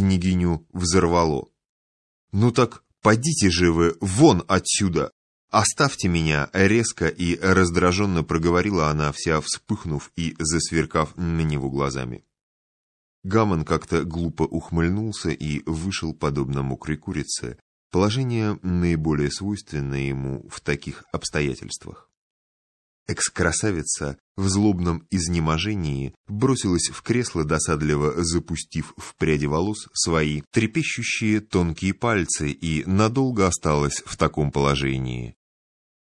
княгиню взорвало. «Ну так подите же вы вон отсюда! Оставьте меня!» Резко и раздраженно проговорила она, вся вспыхнув и засверкав на него глазами. Гамон как-то глупо ухмыльнулся и вышел, подобно мокрой курице, положение наиболее свойственное ему в таких обстоятельствах. Экс-красавица в злобном изнеможении бросилась в кресло, досадливо запустив в пряди волос свои трепещущие тонкие пальцы и надолго осталась в таком положении.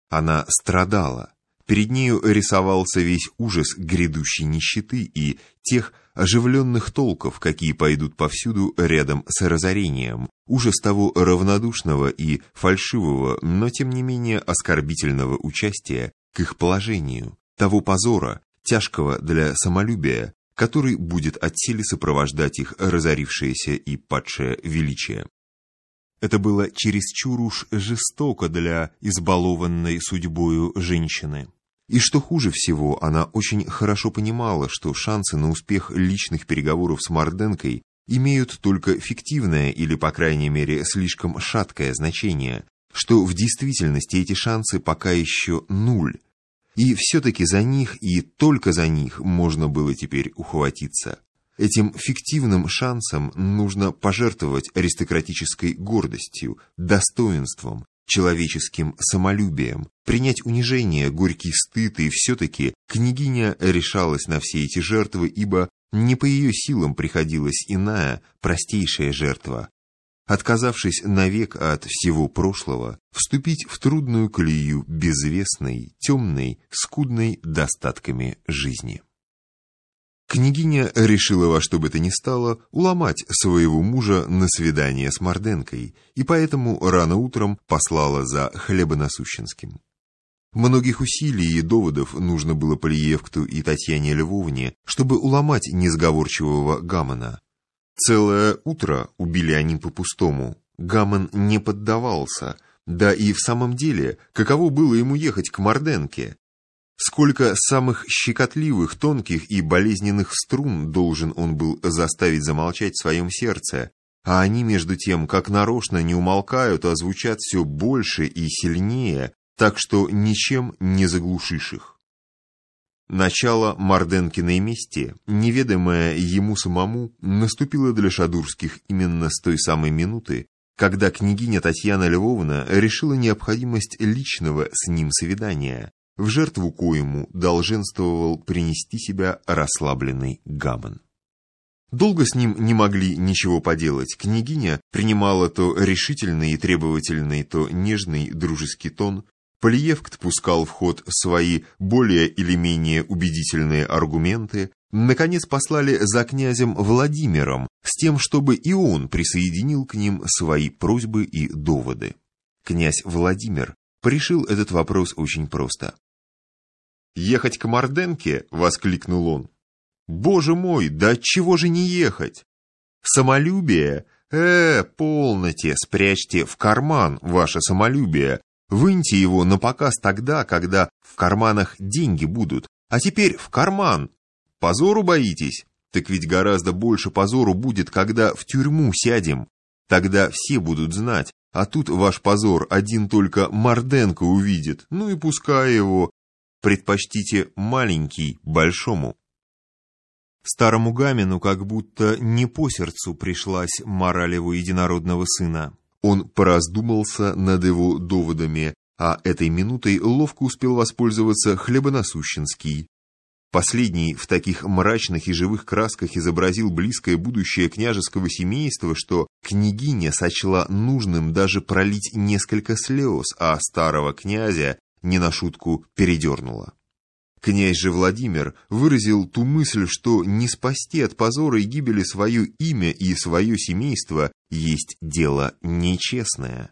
Она страдала. Перед нею рисовался весь ужас грядущей нищеты и тех оживленных толков, какие пойдут повсюду рядом с разорением, ужас того равнодушного и фальшивого, но тем не менее оскорбительного участия к их положению, того позора, тяжкого для самолюбия, который будет от силы сопровождать их разорившееся и падшее величие. Это было чересчур уж жестоко для избалованной судьбою женщины. И что хуже всего, она очень хорошо понимала, что шансы на успех личных переговоров с Марденкой имеют только фиктивное или, по крайней мере, слишком шаткое значение, что в действительности эти шансы пока еще нуль. И все-таки за них и только за них можно было теперь ухватиться. Этим фиктивным шансом нужно пожертвовать аристократической гордостью, достоинством, человеческим самолюбием, принять унижение, горький стыд, и все-таки княгиня решалась на все эти жертвы, ибо не по ее силам приходилась иная, простейшая жертва. Отказавшись навек от всего прошлого, вступить в трудную колею безвестной, темной, скудной достатками жизни. Княгиня решила во что бы то ни стало уломать своего мужа на свидание с Морденкой, и поэтому рано утром послала за Хлебонасущенским. Многих усилий и доводов нужно было Полиевкту и Татьяне Львовне, чтобы уломать несговорчивого Гамона. Целое утро убили они по-пустому. Гамон не поддавался, да и в самом деле, каково было ему ехать к Морденке, Сколько самых щекотливых, тонких и болезненных струн должен он был заставить замолчать в своем сердце, а они, между тем, как нарочно не умолкают, а звучат все больше и сильнее, так что ничем не заглушишь их. Начало Марденкиной мести, неведомое ему самому, наступило для Шадурских именно с той самой минуты, когда княгиня Татьяна Львовна решила необходимость личного с ним свидания, в жертву коему долженствовал принести себя расслабленный Гамон. Долго с ним не могли ничего поделать. Княгиня принимала то решительный и требовательный, то нежный дружеский тон. Полиевкт пускал в ход свои более или менее убедительные аргументы. Наконец послали за князем Владимиром с тем, чтобы и он присоединил к ним свои просьбы и доводы. Князь Владимир решил этот вопрос очень просто. «Ехать к Морденке?» — воскликнул он. «Боже мой, да чего же не ехать? Самолюбие? Э, полноте, спрячьте в карман ваше самолюбие. Выньте его на показ тогда, когда в карманах деньги будут. А теперь в карман. Позору боитесь? Так ведь гораздо больше позору будет, когда в тюрьму сядем. Тогда все будут знать, а тут ваш позор один только Морденко увидит. Ну и пускай его, предпочтите маленький большому. Старому Гамину как будто не по сердцу пришлась мораль его единородного сына. Он пораздумался над его доводами, а этой минутой ловко успел воспользоваться Хлебонасущенский. Последний в таких мрачных и живых красках изобразил близкое будущее княжеского семейства, что княгиня сочла нужным даже пролить несколько слез, а старого князя не на шутку передернуло. Князь же Владимир выразил ту мысль, что не спасти от позора и гибели свое имя и свое семейство есть дело нечестное.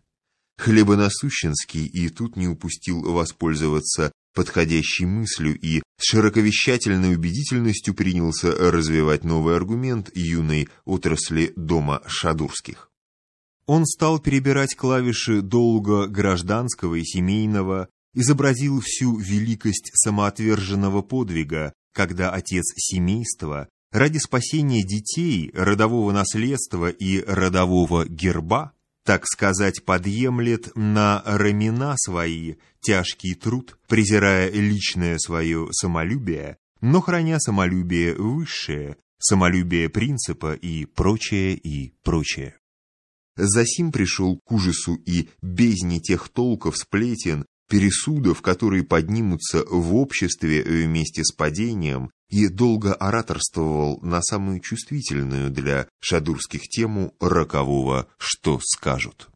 Хлебонасущенский и тут не упустил воспользоваться подходящей мыслью и с широковещательной убедительностью принялся развивать новый аргумент юной отрасли дома Шадурских. Он стал перебирать клавиши долга гражданского и семейного, изобразил всю великость самоотверженного подвига, когда отец семейства ради спасения детей, родового наследства и родового герба, так сказать, подъемлет на рамена свои тяжкий труд, презирая личное свое самолюбие, но храня самолюбие высшее, самолюбие принципа и прочее, и прочее. Засим пришел к ужасу и бездне тех толков сплетен, пересудов, которые поднимутся в обществе вместе с падением, и долго ораторствовал на самую чувствительную для шадурских тему рокового «что скажут».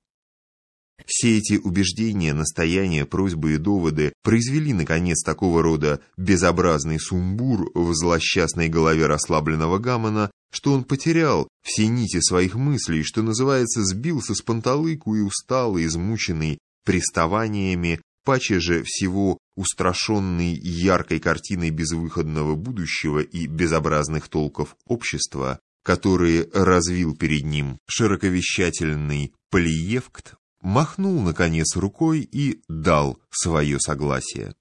Все эти убеждения, настояния, просьбы и доводы произвели, наконец, такого рода безобразный сумбур в злосчастной голове расслабленного Гамона, что он потерял все нити своих мыслей, что называется, сбился с панталыку и усталый, измученный приставаниями, паче же всего устрашенный яркой картиной безвыходного будущего и безобразных толков общества, которые развил перед ним широковещательный Полиевкт, махнул, наконец, рукой и дал свое согласие.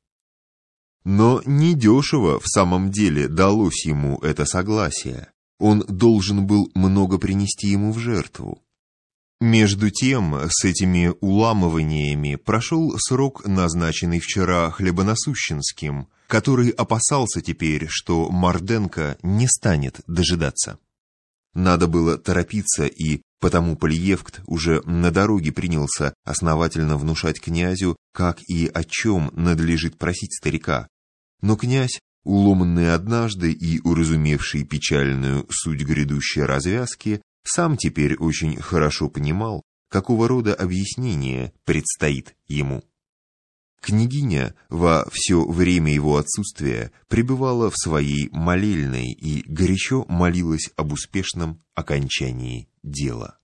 Но недешево в самом деле далось ему это согласие. Он должен был много принести ему в жертву. Между тем, с этими уламываниями прошел срок, назначенный вчера Хлебоносущенским, который опасался теперь, что Марденко не станет дожидаться. Надо было торопиться, и потому Полиевкт уже на дороге принялся основательно внушать князю, как и о чем надлежит просить старика. Но князь, уломанный однажды и уразумевший печальную суть грядущей развязки, сам теперь очень хорошо понимал, какого рода объяснение предстоит ему. Княгиня во все время его отсутствия пребывала в своей молельной и горячо молилась об успешном окончании дела.